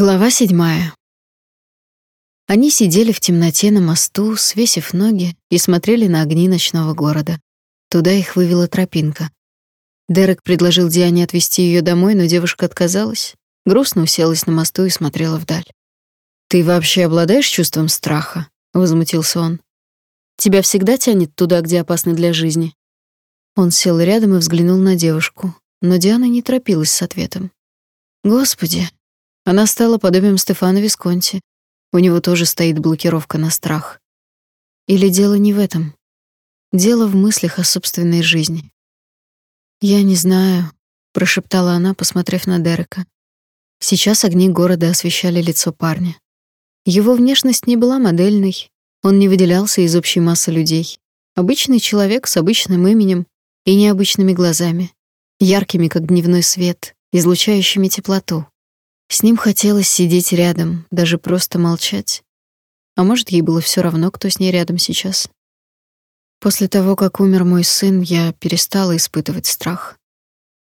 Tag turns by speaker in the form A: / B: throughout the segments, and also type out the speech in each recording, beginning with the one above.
A: Глава седьмая. Они сидели в темноте на мосту, свесив ноги, и смотрели на огни ночного города. Туда их вывела тропинка. Дерек предложил Диане отвезти ее домой, но девушка отказалась. Грустно уселась на мосту и смотрела вдаль. «Ты вообще обладаешь чувством страха?» — возмутился он. «Тебя всегда тянет туда, где опасно для жизни?» Он сел рядом и взглянул на девушку, но Диана не торопилась с ответом. «Господи, она стала подобием Стефана Висконти. У него тоже стоит блокировка на страх. Или дело не в этом. Дело в мыслях о собственной жизни. «Я не знаю», — прошептала она, посмотрев на Дерека. Сейчас огни города освещали лицо парня. Его внешность не была модельной, он не выделялся из общей массы людей. Обычный человек с обычным именем и необычными глазами, яркими, как дневной свет, излучающими теплоту. С ним хотелось сидеть рядом, даже просто молчать. А может, ей было все равно, кто с ней рядом сейчас. После того, как умер мой сын, я перестала испытывать страх.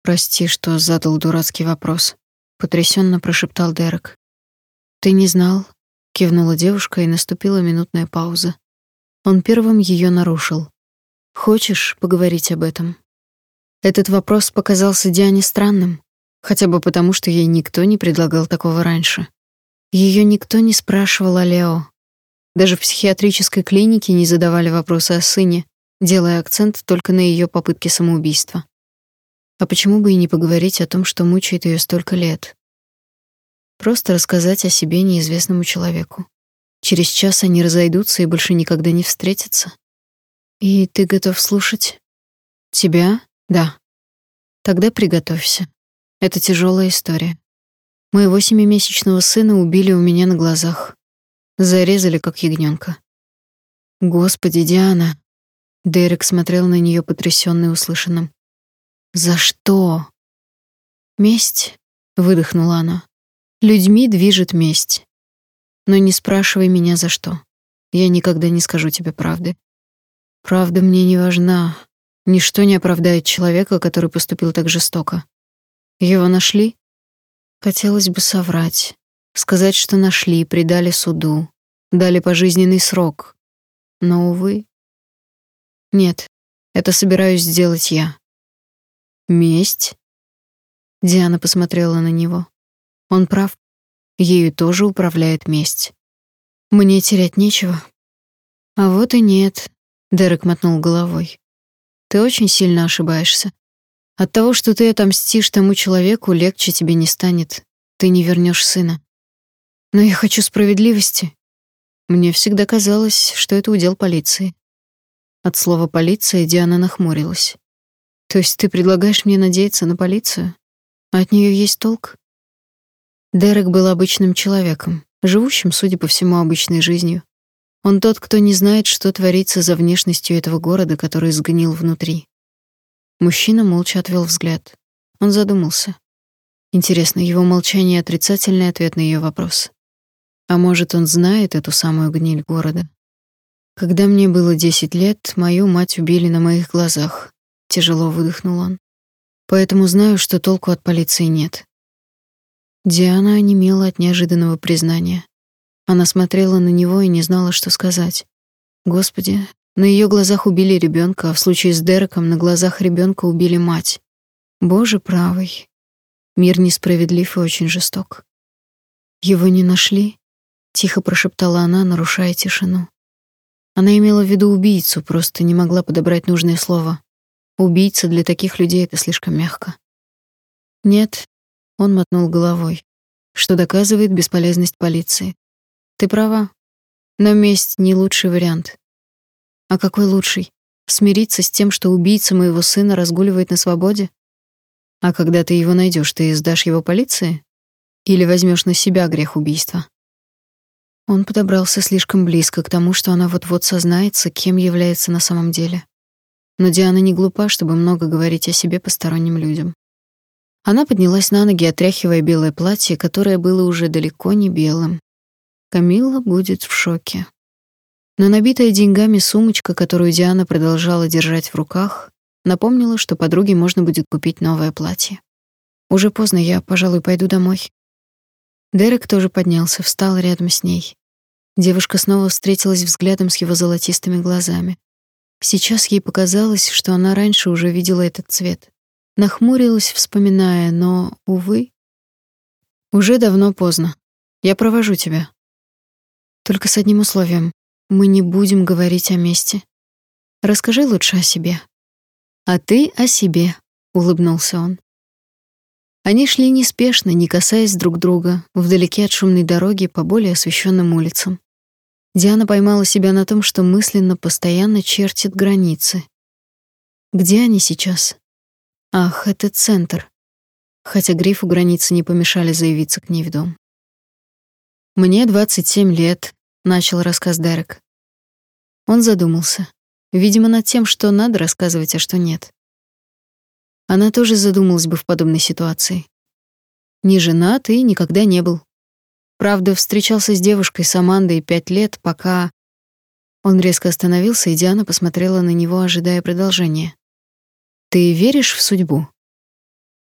A: Прости, что задал дурацкий вопрос, потрясенно прошептал Дерек. Ты не знал? кивнула девушка, и наступила минутная пауза. Он первым ее нарушил. Хочешь поговорить об этом? Этот вопрос показался Диане странным. Хотя бы потому, что ей никто не предлагал такого раньше. Ее никто не спрашивал о Лео. Даже в психиатрической клинике не задавали вопросы о сыне, делая акцент только на ее попытке самоубийства. А почему бы и не поговорить о том, что мучает ее столько лет? Просто рассказать о себе неизвестному человеку. Через час они разойдутся и больше никогда не встретятся. И ты готов слушать? Тебя? Да. Тогда приготовься. Это тяжелая история. Моего семимесячного сына убили у меня на глазах. Зарезали, как ягненка. Господи, Диана. Дерек смотрел на нее потрясённый услышанным. За что? Месть, выдохнула она. Людьми движет месть. Но не спрашивай меня за что. Я никогда не скажу тебе правды. Правда мне не важна. Ничто не оправдает человека, который поступил так жестоко. Его нашли? Хотелось бы соврать, сказать, что нашли, предали суду, дали пожизненный срок. Но увы. Нет, это собираюсь сделать я. Месть? Диана посмотрела на него. Он прав. Ею тоже управляет месть. Мне терять нечего. А вот и нет, Дерек мотнул головой. Ты очень сильно ошибаешься. От того, что ты отомстишь тому человеку, легче тебе не станет. Ты не вернешь сына. Но я хочу справедливости. Мне всегда казалось, что это удел полиции. От слова полиция Диана нахмурилась. То есть ты предлагаешь мне надеяться на полицию? А от нее есть толк? Дерек был обычным человеком, живущим, судя по всему, обычной жизнью. Он тот, кто не знает, что творится за внешностью этого города, который сгнил внутри. Мужчина молча отвел взгляд. Он задумался. Интересно, его молчание — отрицательный ответ на ее вопрос. А может, он знает эту самую гниль города? Когда мне было десять лет, мою мать убили на моих глазах. Тяжело выдохнул он. Поэтому знаю, что толку от полиции нет. Диана онемела от неожиданного признания. Она смотрела на него и не знала, что сказать. Господи, на ее глазах убили ребенка, а в случае с Дереком на глазах ребенка убили мать. Боже правый. Мир несправедлив и очень жесток. Его не нашли? Тихо прошептала она, нарушая тишину. Она имела в виду убийцу, просто не могла подобрать нужное слово. Убийца для таких людей это слишком мягко. Нет, он мотнул головой, что доказывает бесполезность полиции. Ты права. Но месть не лучший вариант. А какой лучший? Смириться с тем, что убийца моего сына разгуливает на свободе? А когда ты его найдешь, ты сдашь его полиции? Или возьмешь на себя грех убийства? Он подобрался слишком близко к тому, что она вот-вот сознается, кем является на самом деле. Но Диана не глупа, чтобы много говорить о себе посторонним людям. Она поднялась на ноги, отряхивая белое платье, которое было уже далеко не белым. Камилла будет в шоке. Но набитая деньгами сумочка, которую Диана продолжала держать в руках, напомнила, что подруге можно будет купить новое платье. Уже поздно, я, пожалуй, пойду домой. Дерек тоже поднялся, встал рядом с ней. Девушка снова встретилась взглядом с его золотистыми глазами. Сейчас ей показалось, что она раньше уже видела этот цвет. Нахмурилась, вспоминая, но, увы, уже давно поздно. Я провожу тебя. Только с одним условием. Мы не будем говорить о месте. Расскажи лучше о себе. А ты о себе, улыбнулся он. Они шли неспешно, не касаясь друг друга, вдалеке от шумной дороги по более освещенным улицам. Диана поймала себя на том, что мысленно постоянно чертит границы. Где они сейчас? Ах, это центр. Хотя Грифу границы не помешали заявиться к ней в дом. Мне 27 лет, начал рассказ Дерек. Он задумался, видимо, над тем, что надо рассказывать, а что нет. Она тоже задумалась бы в подобной ситуации. Не женат и никогда не был. Правда, встречался с девушкой с Амандой пять лет, пока... Он резко остановился, и Диана посмотрела на него, ожидая продолжения. «Ты веришь в судьбу?»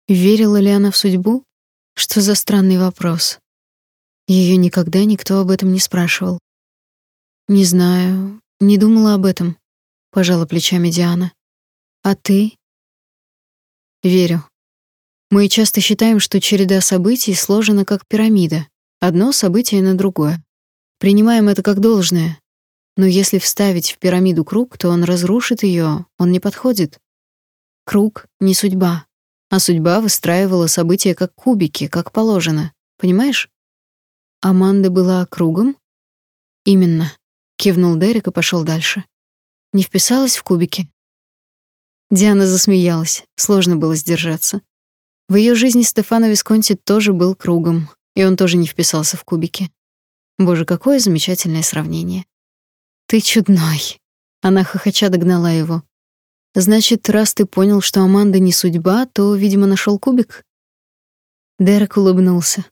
A: Верила ли она в судьбу? Что за странный вопрос? Ее никогда никто об этом не спрашивал. «Не знаю, не думала об этом», — пожала плечами Диана. «А ты?» «Верю. Мы часто считаем, что череда событий сложена как пирамида, одно событие на другое. Принимаем это как должное. Но если вставить в пирамиду круг, то он разрушит ее, он не подходит. Круг — не судьба, а судьба выстраивала события как кубики, как положено. Понимаешь? Аманда была кругом? Именно. Кивнул Дерек и пошел дальше. Не вписалась в кубики. Диана засмеялась. Сложно было сдержаться. В ее жизни Стефано Висконти тоже был кругом, и он тоже не вписался в кубики. Боже, какое замечательное сравнение. Ты чудной. Она хохоча догнала его. Значит, раз ты понял, что Аманда не судьба, то, видимо, нашел кубик. Дерек улыбнулся.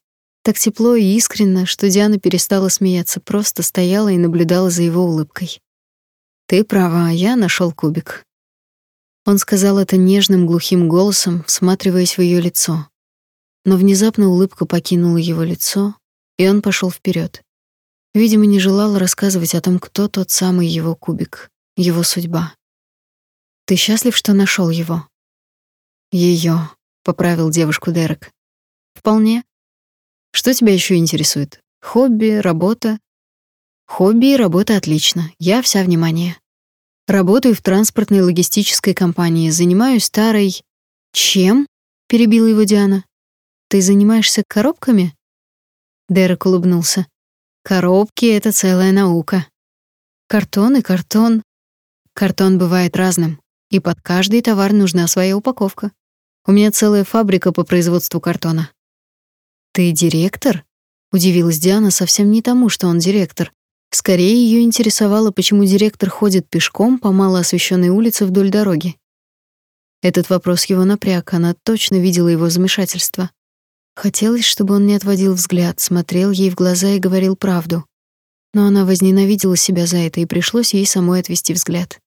A: Так тепло и искренно, что Диана перестала смеяться, просто стояла и наблюдала за его улыбкой. Ты права, я нашел кубик. Он сказал это нежным глухим голосом, всматриваясь в ее лицо но внезапно улыбка покинула его лицо, и он пошел вперед. Видимо, не желал рассказывать о том, кто тот самый его кубик, его судьба. Ты счастлив, что нашел его? Ее, поправил девушку Дерек. Вполне. Что тебя еще интересует? Хобби, работа? Хобби и работа отлично. Я вся внимание. Работаю в транспортной логистической компании, занимаюсь старой Чем? перебила его Диана. Ты занимаешься коробками? Дерек улыбнулся. Коробки это целая наука. Картон и картон. Картон бывает разным, и под каждый товар нужна своя упаковка. У меня целая фабрика по производству картона. Ты директор? Удивилась Диана совсем не тому, что он директор. Скорее ее интересовало, почему директор ходит пешком по малоосвещенной улице вдоль дороги. Этот вопрос его напряг, она точно видела его замешательство. Хотелось, чтобы он не отводил взгляд, смотрел ей в глаза и говорил правду. Но она возненавидела себя за это, и пришлось ей самой отвести взгляд.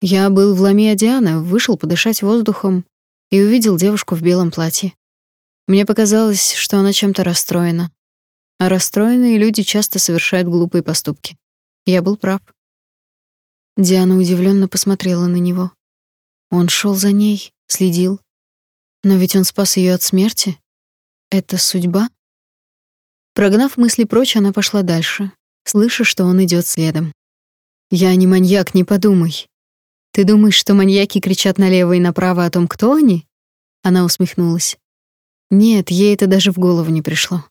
A: Я был в Ламия Диана, вышел подышать воздухом и увидел девушку в белом платье. Мне показалось, что она чем-то расстроена. А расстроенные люди часто совершают глупые поступки. Я был прав. Диана удивленно посмотрела на него. Он шел за ней, следил. Но ведь он спас ее от смерти. Это судьба? Прогнав мысли прочь, она пошла дальше, слыша, что он идет следом. Я не маньяк, не подумай. Ты думаешь, что маньяки кричат налево и направо о том, кто они? Она усмехнулась. Нет, ей это даже в голову не пришло.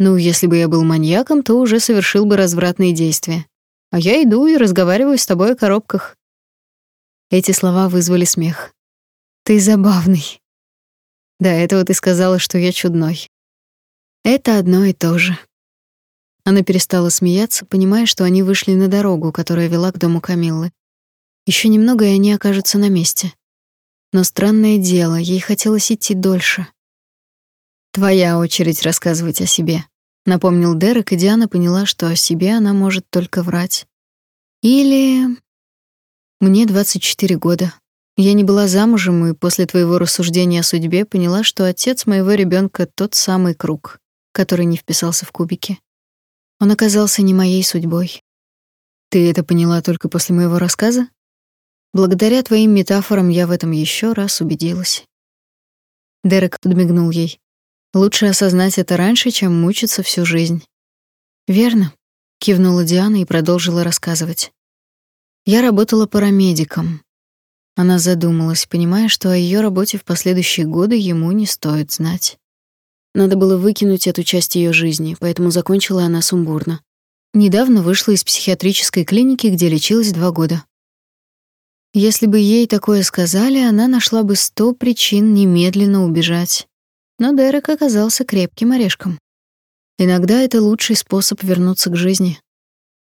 A: Ну, если бы я был маньяком, то уже совершил бы развратные действия. А я иду и разговариваю с тобой о коробках. Эти слова вызвали смех. Ты забавный. До этого ты сказала, что я чудной. Это одно и то же. Она перестала смеяться, понимая, что они вышли на дорогу, которая вела к дому Камиллы. Еще немного, и они окажутся на месте. Но странное дело, ей хотелось идти дольше. Твоя очередь рассказывать о себе, напомнил Дерек, и Диана поняла, что о себе она может только врать. Или мне 24 года. Я не была замужем и после твоего рассуждения о судьбе поняла, что отец моего ребенка тот самый круг. который не вписался в кубики. Он оказался не моей судьбой. Ты это поняла только после моего рассказа? Благодаря твоим метафорам я в этом еще раз убедилась. Дерек подмигнул ей. Лучше осознать это раньше, чем мучиться всю жизнь. Верно, кивнула Диана и продолжила рассказывать. Я работала парамедиком. Она задумалась, понимая, что о ее работе в последующие годы ему не стоит знать. Надо было выкинуть эту часть ее жизни, поэтому закончила она сумбурно. Недавно вышла из психиатрической клиники, где лечилась два года. Если бы ей такое сказали, она нашла бы сто причин немедленно убежать. Но Дерек оказался крепким орешком. Иногда это лучший способ вернуться к жизни.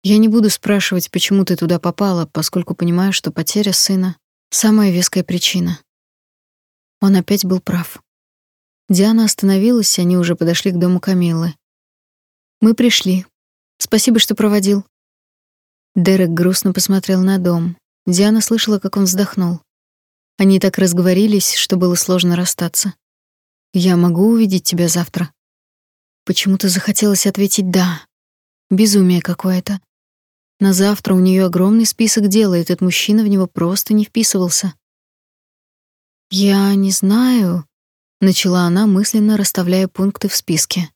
A: Я не буду спрашивать, почему ты туда попала, поскольку понимаю, что потеря сына — самая веская причина. Он опять был прав. Диана остановилась, они уже подошли к дому Камиллы. Мы пришли. Спасибо, что проводил. Дерек грустно посмотрел на дом. Диана слышала, как он вздохнул. Они так разговорились, что было сложно расстаться. Я могу увидеть тебя завтра. Почему-то захотелось ответить да. Безумие какое-то. На завтра у нее огромный список дел, и этот мужчина в него просто не вписывался. Я не знаю, начала она мысленно расставляя пункты в списке.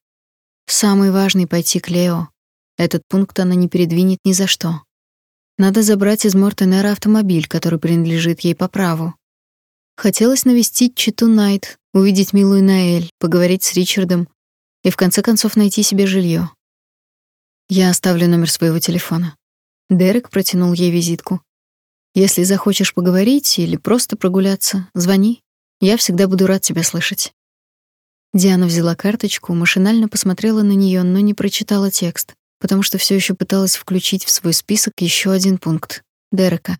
A: Самый важный пойти к Лео. Этот пункт она не передвинет ни за что. Надо забрать из Мортенера автомобиль, который принадлежит ей по праву. Хотелось навестить Читу Найт, увидеть милую Наэль, поговорить с Ричардом и в конце концов найти себе жилье. Я оставлю номер своего телефона. Дерек протянул ей визитку. Если захочешь поговорить или просто прогуляться, звони. Я всегда буду рад тебя слышать. Диана взяла карточку, машинально посмотрела на нее, но не прочитала текст, потому что все еще пыталась включить в свой список еще один пункт Дерека.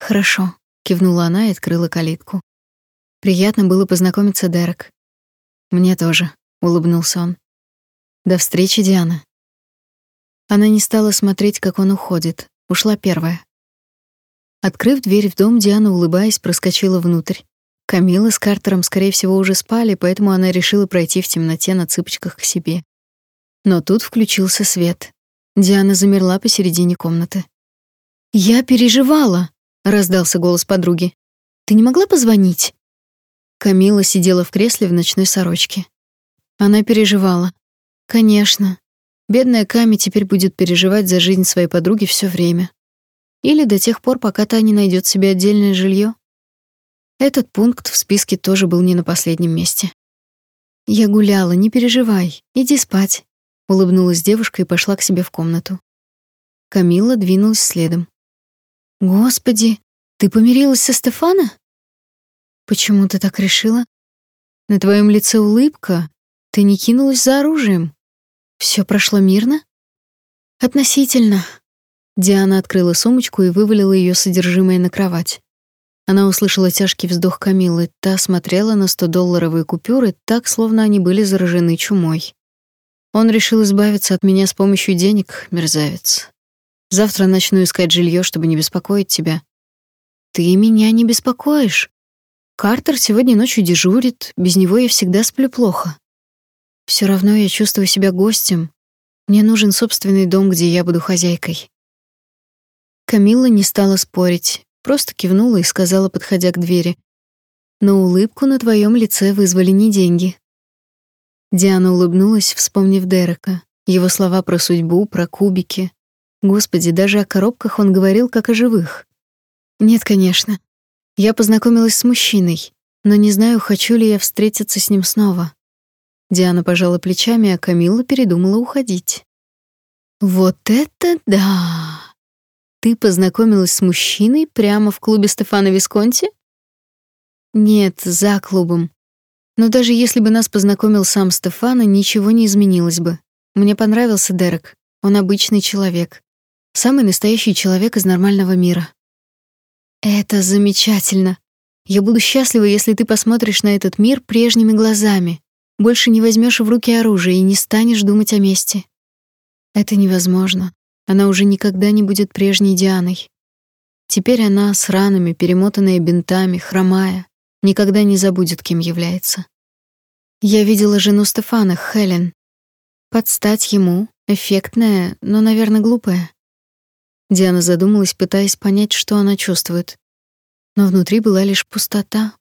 A: Хорошо, кивнула она и открыла калитку. Приятно было познакомиться, Дерек. Мне тоже, улыбнулся он. До встречи, Диана. Она не стала смотреть, как он уходит, ушла первая. Открыв дверь в дом, Диана, улыбаясь, проскочила внутрь. Камила с Картером, скорее всего, уже спали, поэтому она решила пройти в темноте на цыпочках к себе. Но тут включился свет. Диана замерла посередине комнаты. «Я переживала», — раздался голос подруги. «Ты не могла позвонить?» Камила сидела в кресле в ночной сорочке. Она переживала. Конечно. Бедная Ками теперь будет переживать за жизнь своей подруги все время. Или до тех пор, пока та не найдет себе отдельное жилье. Этот пункт в списке тоже был не на последнем месте. «Я гуляла, не переживай, иди спать», — улыбнулась девушка и пошла к себе в комнату. Камила двинулась следом. «Господи, ты помирилась со Стефана?» «Почему ты так решила? На твоем лице улыбка. Ты не кинулась за оружием. Все прошло мирно?» «Относительно». Диана открыла сумочку и вывалила ее содержимое на кровать. Она услышала тяжкий вздох Камилы. Та смотрела на 100-долларовые купюры так, словно они были заражены чумой. Он решил избавиться от меня с помощью денег, мерзавец. Завтра начну искать жилье, чтобы не беспокоить тебя. Ты меня не беспокоишь. Картер сегодня ночью дежурит, без него я всегда сплю плохо. Все равно я чувствую себя гостем. Мне нужен собственный дом, где я буду хозяйкой. Камилла не стала спорить, Просто кивнула и сказала, подходя к двери. «Но улыбку на твоем лице вызвали не деньги». Диана улыбнулась, вспомнив Дерека, его слова про судьбу, про кубики. Господи, даже о коробках он говорил как о живых. Нет, конечно. Я познакомилась с мужчиной, но не знаю, хочу ли я встретиться с ним снова. Диана пожала плечами, а Камилла передумала уходить. Вот это да. Ты познакомилась с мужчиной прямо в клубе Стефана Висконти? Нет, за клубом. Но даже если бы нас познакомил сам Стефано, ничего не изменилось бы. Мне понравился Дерек. Он обычный человек. Самый настоящий человек из нормального мира. Это замечательно. Я буду счастлива, если ты посмотришь на этот мир прежними глазами. Больше не возьмешь в руки оружие и не станешь думать о мести. Это невозможно. Она уже никогда не будет прежней Дианой. Теперь она с ранами, перемотанная бинтами, хромая, никогда не забудет, кем является. Я видела жену Стефана, Хелен. Подстать ему, эффектная, но, наверное, глупая. Диана задумалась, пытаясь понять, что она чувствует. Но внутри была лишь пустота.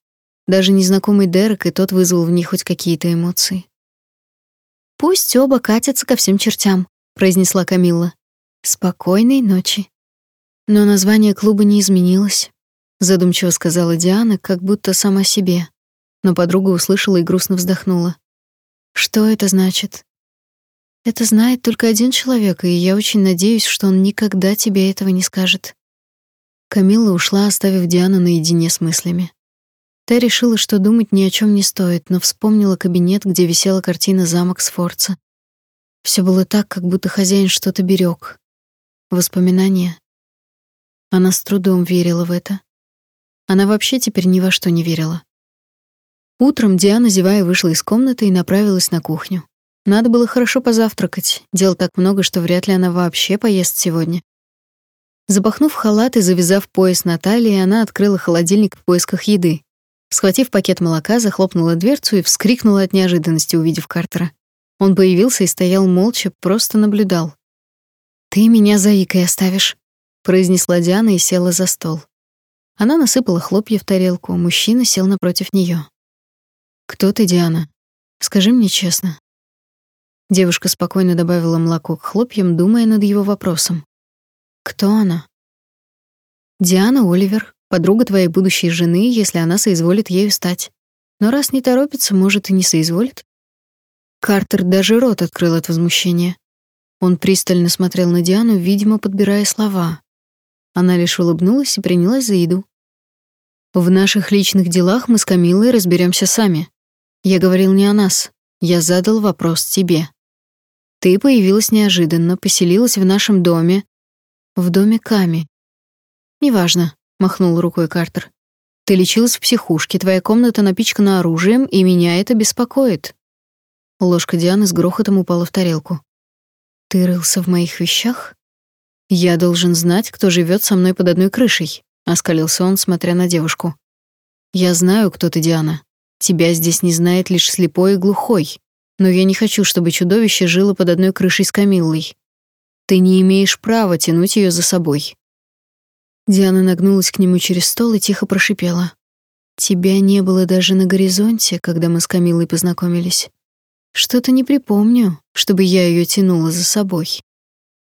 A: Даже незнакомый Дерек и тот вызвал в ней хоть какие-то эмоции. «Пусть оба катятся ко всем чертям», — произнесла Камилла. «Спокойной ночи». Но название клуба не изменилось, задумчиво сказала Диана, как будто сама себе. Но подруга услышала и грустно вздохнула. Что это значит? Это знает только один человек, и я очень надеюсь, что он никогда тебе этого не скажет. Камилла ушла, оставив Диану наедине с мыслями. Та решила, что думать ни о чем не стоит, но вспомнила кабинет, где висела картина замок Сфорца. Все было так, как будто хозяин что-то берег. Воспоминания. Она с трудом верила в это. Она вообще теперь ни во что не верила. Утром Диана, зевая, вышла из комнаты и направилась на кухню. Надо было хорошо позавтракать. Дел так много, что вряд ли она вообще поест сегодня. Запахнув халат и завязав пояс на талии, она открыла холодильник в поисках еды. Схватив пакет молока, захлопнула дверцу и вскрикнула от неожиданности, увидев Картера. Он появился и стоял молча, просто наблюдал. «Ты меня заикой оставишь», — произнесла Диана и села за стол. Она насыпала хлопья в тарелку, мужчина сел напротив нее. «Кто ты, Диана? Скажи мне честно». Девушка спокойно добавила молоко к хлопьям, думая над его вопросом. «Кто она?» «Диана Оливер, подруга твоей будущей жены, если она соизволит ею стать. Но раз не торопится, может, и не соизволит. Картер даже рот открыл от возмущения. Он пристально смотрел на Диану, видимо, подбирая слова. Она лишь улыбнулась и принялась за еду. В наших личных делах мы с Камилой разберемся сами. Я говорил не о нас. Я задал вопрос тебе. Ты появилась неожиданно, поселилась в нашем доме, в доме Ками. Неважно махнул рукой Картер. Ты лечилась в психушке, твоя комната напичкана оружием, и меня это беспокоит. Ложка Дианы с грохотом упала в тарелку. Ты рылся в моих вещах? Я должен знать, кто живет со мной под одной крышей, оскалился он, смотря на девушку. Я знаю, кто ты, Диана. Тебя здесь не знает лишь слепой и глухой. Но я не хочу, чтобы чудовище жило под одной крышей с Камиллой. Ты не имеешь права тянуть ее за собой. Диана нагнулась к нему через стол и тихо прошипела. «Тебя не было даже на горизонте, когда мы с Камилой познакомились. Что-то не припомню, чтобы я ее тянула за собой.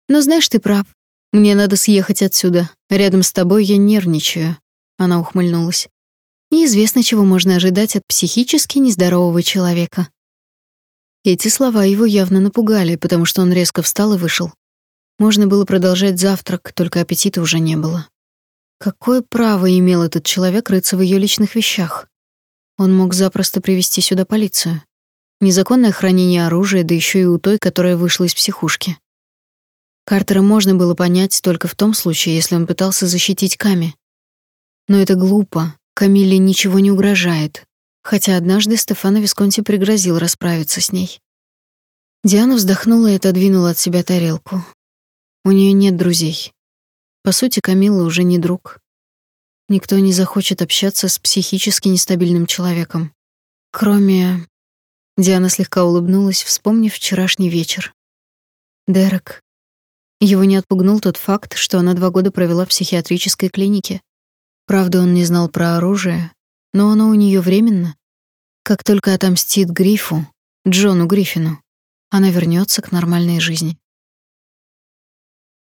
A: Но знаешь, ты прав. Мне надо съехать отсюда. Рядом с тобой я нервничаю». Она ухмыльнулась. «Неизвестно, чего можно ожидать от психически нездорового человека». Эти слова его явно напугали, потому что он резко встал и вышел. Можно было продолжать завтрак, только аппетита уже не было. Какое право имел этот человек рыться в ее личных вещах? Он мог запросто привести сюда полицию. Незаконное хранение оружия, да еще и у той, которая вышла из психушки. Картера можно было понять только в том случае, если он пытался защитить Ками. Но это глупо. Камилле ничего не угрожает, хотя однажды Стефано Висконти пригрозил расправиться с ней. Диана вздохнула и отодвинула от себя тарелку. У нее нет друзей. По сути, Камилла уже не друг. Никто не захочет общаться с психически нестабильным человеком. Кроме... Диана слегка улыбнулась, вспомнив вчерашний вечер. Дерек. Его не отпугнул тот факт, что она два года провела в психиатрической клинике. Правда, он не знал про оружие, но оно у нее временно. Как только отомстит Грифу, Джону Гриффину, она вернется к нормальной жизни.